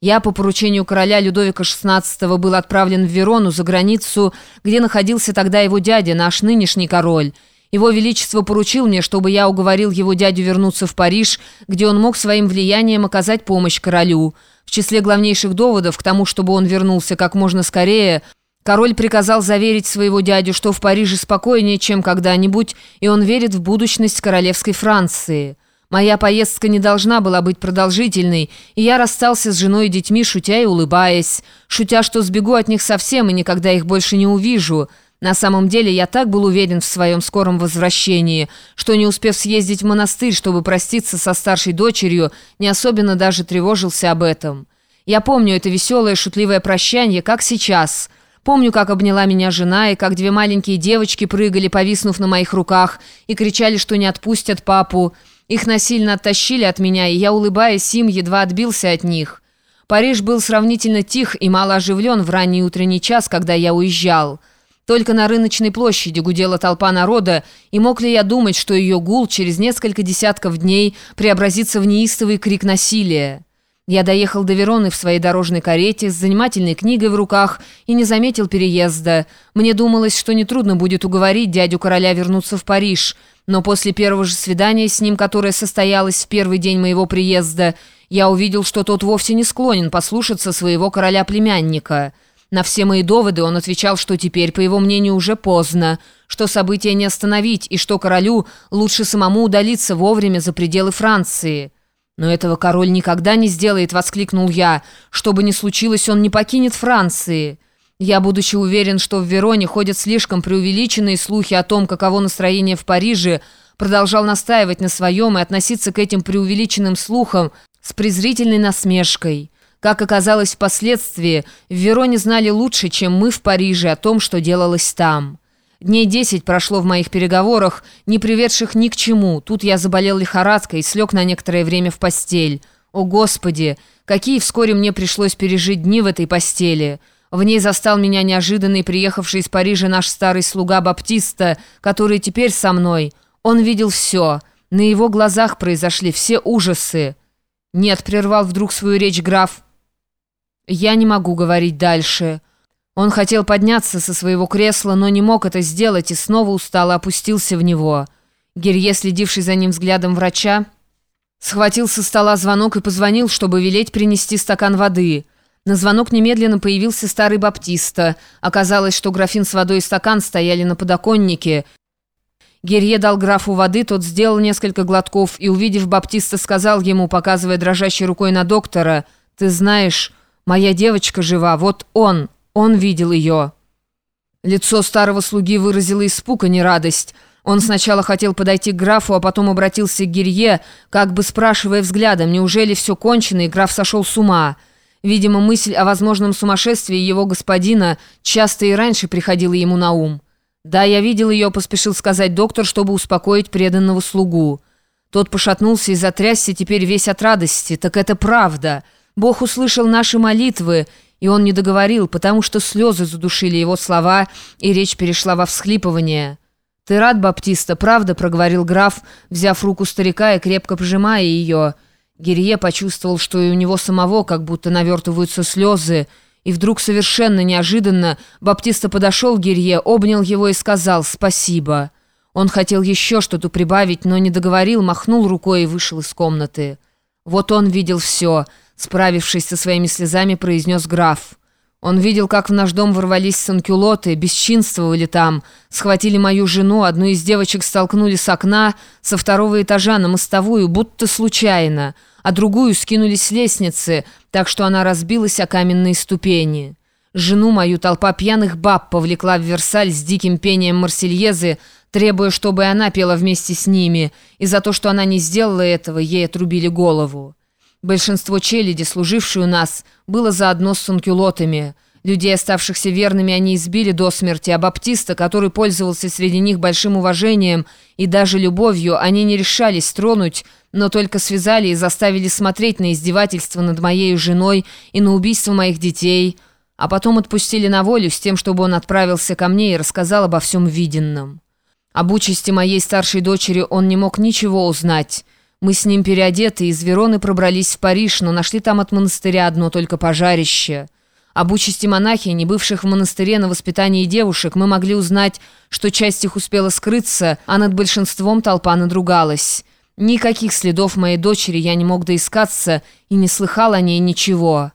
Я по поручению короля Людовика XVI был отправлен в Верону за границу, где находился тогда его дядя, наш нынешний король. Его Величество поручил мне, чтобы я уговорил его дядю вернуться в Париж, где он мог своим влиянием оказать помощь королю. В числе главнейших доводов к тому, чтобы он вернулся как можно скорее, король приказал заверить своего дядю, что в Париже спокойнее, чем когда-нибудь, и он верит в будущность королевской Франции». Моя поездка не должна была быть продолжительной, и я расстался с женой и детьми, шутя и улыбаясь, шутя, что сбегу от них совсем и никогда их больше не увижу. На самом деле я так был уверен в своем скором возвращении, что не успев съездить в монастырь, чтобы проститься со старшей дочерью, не особенно даже тревожился об этом. Я помню это веселое шутливое прощание, как сейчас. Помню, как обняла меня жена, и как две маленькие девочки прыгали, повиснув на моих руках, и кричали, что не отпустят папу. Их насильно оттащили от меня, и я, улыбаясь им, едва отбился от них. Париж был сравнительно тих и мало оживлен в ранний утренний час, когда я уезжал. Только на рыночной площади гудела толпа народа, и мог ли я думать, что ее гул через несколько десятков дней преобразится в неистовый крик насилия? Я доехал до Вероны в своей дорожной карете с занимательной книгой в руках и не заметил переезда. Мне думалось, что нетрудно будет уговорить дядю короля вернуться в Париж – но после первого же свидания с ним, которое состоялось в первый день моего приезда, я увидел, что тот вовсе не склонен послушаться своего короля-племянника. На все мои доводы он отвечал, что теперь, по его мнению, уже поздно, что события не остановить и что королю лучше самому удалиться вовремя за пределы Франции. «Но этого король никогда не сделает», — воскликнул я. «Что бы ни случилось, он не покинет Франции». Я, будучи уверен, что в Вероне ходят слишком преувеличенные слухи о том, каково настроение в Париже, продолжал настаивать на своем и относиться к этим преувеличенным слухам с презрительной насмешкой. Как оказалось впоследствии, в Вероне знали лучше, чем мы в Париже о том, что делалось там. Дней десять прошло в моих переговорах, не приведших ни к чему. Тут я заболел лихорадкой и слег на некоторое время в постель. О, Господи! Какие вскоре мне пришлось пережить дни в этой постели!» В ней застал меня неожиданный приехавший из Парижа наш старый слуга Баптиста, который теперь со мной. Он видел все. На его глазах произошли все ужасы. «Нет», — прервал вдруг свою речь граф. «Я не могу говорить дальше». Он хотел подняться со своего кресла, но не мог это сделать и снова устало опустился в него. Герье, следивший за ним взглядом врача, схватил со стола звонок и позвонил, чтобы велеть принести стакан воды — на звонок немедленно появился старый Баптиста. Оказалось, что графин с водой и стакан стояли на подоконнике. Герье дал графу воды, тот сделал несколько глотков и, увидев Баптиста, сказал ему, показывая дрожащей рукой на доктора, «Ты знаешь, моя девочка жива, вот он, он видел ее». Лицо старого слуги выразило испуг, а не радость. Он сначала хотел подойти к графу, а потом обратился к Герье, как бы спрашивая взглядом, неужели все кончено, и граф сошел с ума. Видимо, мысль о возможном сумасшествии его господина часто и раньше приходила ему на ум. «Да, я видел ее», — поспешил сказать доктор, чтобы успокоить преданного слугу. Тот пошатнулся и затрясся теперь весь от радости. «Так это правда. Бог услышал наши молитвы». И он не договорил, потому что слезы задушили его слова, и речь перешла во всхлипывание. «Ты рад, Баптиста, правда?» — проговорил граф, взяв руку старика и крепко пожимая ее. Гирье почувствовал, что и у него самого как будто навертываются слезы, и вдруг совершенно неожиданно Баптиста подошел к Гирье, обнял его и сказал «спасибо». Он хотел еще что-то прибавить, но не договорил, махнул рукой и вышел из комнаты. Вот он видел все, справившись со своими слезами, произнес граф. Он видел, как в наш дом ворвались санкюлоты, бесчинствовали там, схватили мою жену, одну из девочек столкнули с окна со второго этажа на мостовую, будто случайно, а другую скинули с лестницы, так что она разбилась о каменные ступени. Жену мою толпа пьяных баб повлекла в Версаль с диким пением Марсельезы, требуя, чтобы она пела вместе с ними, и за то, что она не сделала этого, ей отрубили голову. Большинство челяди, служившей у нас, было заодно с санкюлотами. Людей, оставшихся верными, они избили до смерти, а Баптиста, который пользовался среди них большим уважением и даже любовью, они не решались тронуть, но только связали и заставили смотреть на издевательство над моей женой и на убийство моих детей, а потом отпустили на волю с тем, чтобы он отправился ко мне и рассказал обо всем виденном. Об участи моей старшей дочери он не мог ничего узнать, Мы с ним переодеты из Вероны пробрались в Париж, но нашли там от монастыря одно только пожарище. Об участи монахинь, бывших в монастыре на воспитании девушек, мы могли узнать, что часть их успела скрыться, а над большинством толпа надругалась. Никаких следов моей дочери я не мог доискаться и не слыхал о ней ничего».